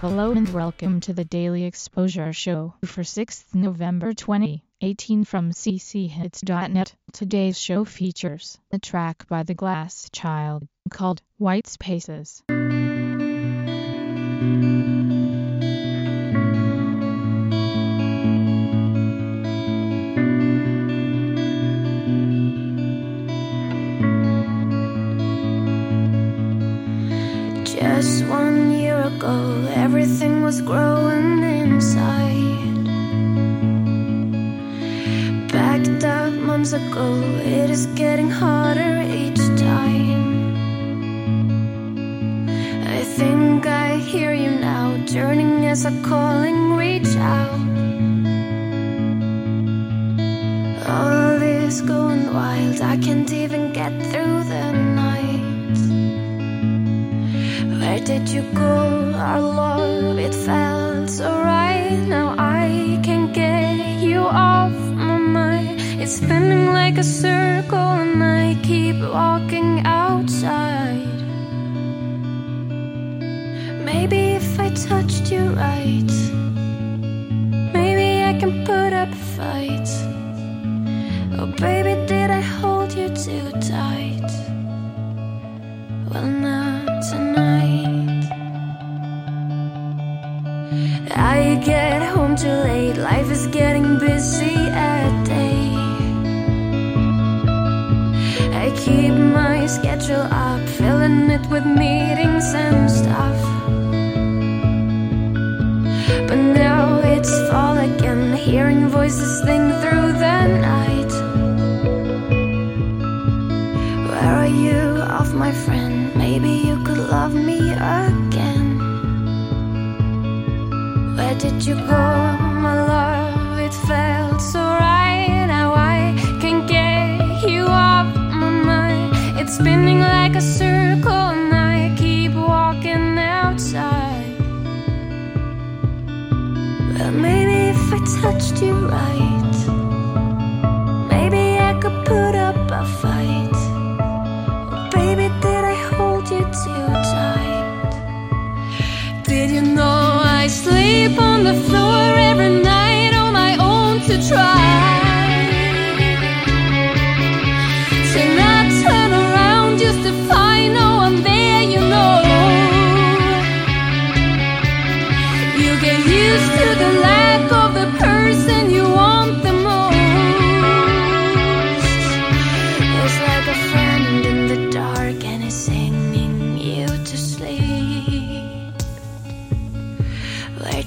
Hello and welcome to the Daily Exposure Show for 6th November 2018 from cchits.net. Today's show features a track by The Glass Child called White Spaces. Just one year ago, everything was growing inside. Backed up months ago, it is getting harder each time. I think I hear you now, turning as a calling, reach out. All this going wild, I can't even get through the night. Where did you go? Our love, it felt so right. Now I can't get you off my mind. It's spinning like a circle, and I keep walking outside. Maybe if I touched you right, maybe I can put up a fight. Get home too late, life is getting busy at day. I keep my schedule up, filling it with meetings and stuff. But now it's fall again, hearing voices sing through the night. Where are you, off my friend? You my love? It felt so right. Now I can't get you off my mind. It's spinning like a circle, and I keep walking outside. Maybe if I touched you right, sleep on the floor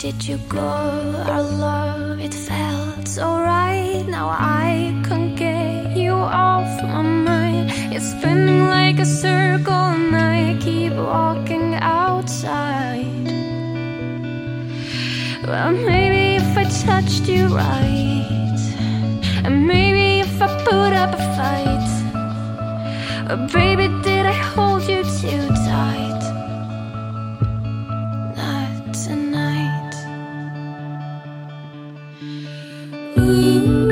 did you go? Our love, it felt so right. Now I can't get you off my mind. It's spinning like a circle, and I keep walking outside. Well, maybe if I touched you right, and maybe if I put up a fight. Oh, baby, Maybe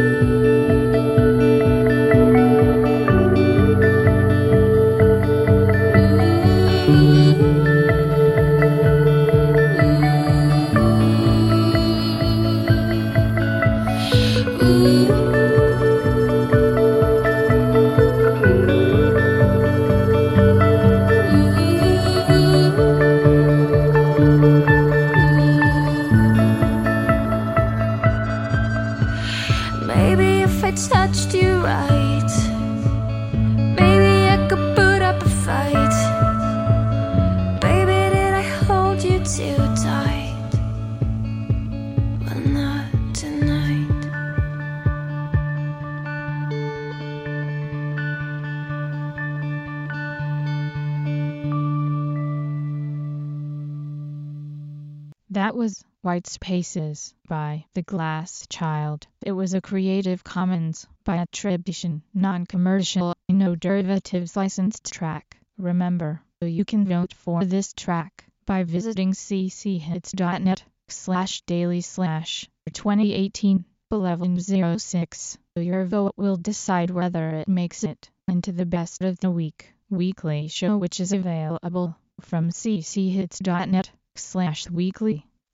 if I touched you right, maybe I could put up a fight. Baby, did I hold you too tight? Well, not tonight. That was White Spaces by The Glass Child. It was a Creative Commons by attribution, non-commercial, no derivatives licensed track. Remember, you can vote for this track by visiting cchits.net slash daily slash 2018 1106. Your vote will decide whether it makes it into the best of the week weekly show which is available from cchits.net slash weekly.